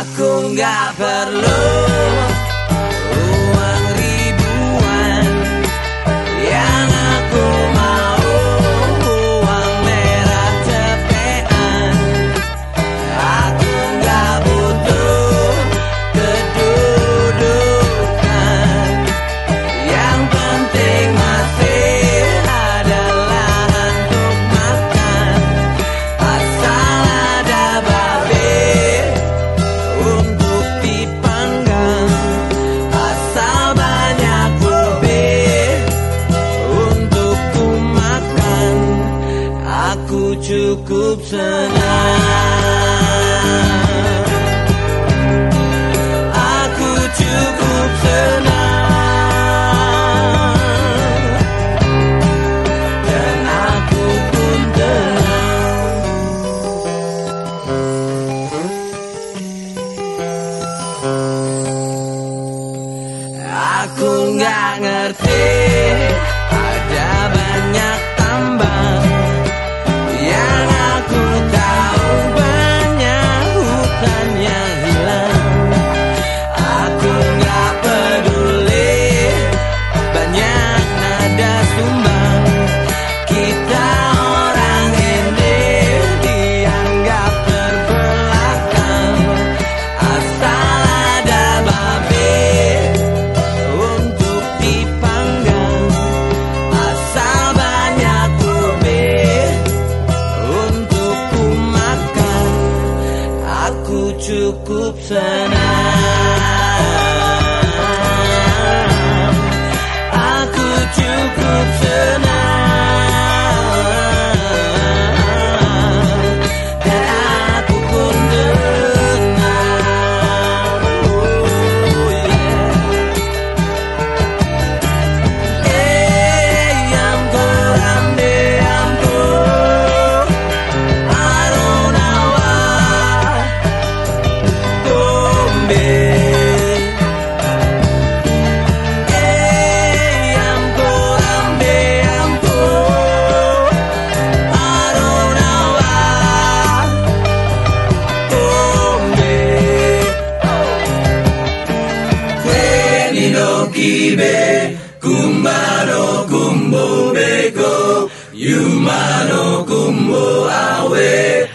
Aku gak perlu cukup senang Aku cukup senang Dan aku pun tenang. Aku gak ngerti. tenang Aku cukup kibe kumaro kumbo beko yumano kumbo awe.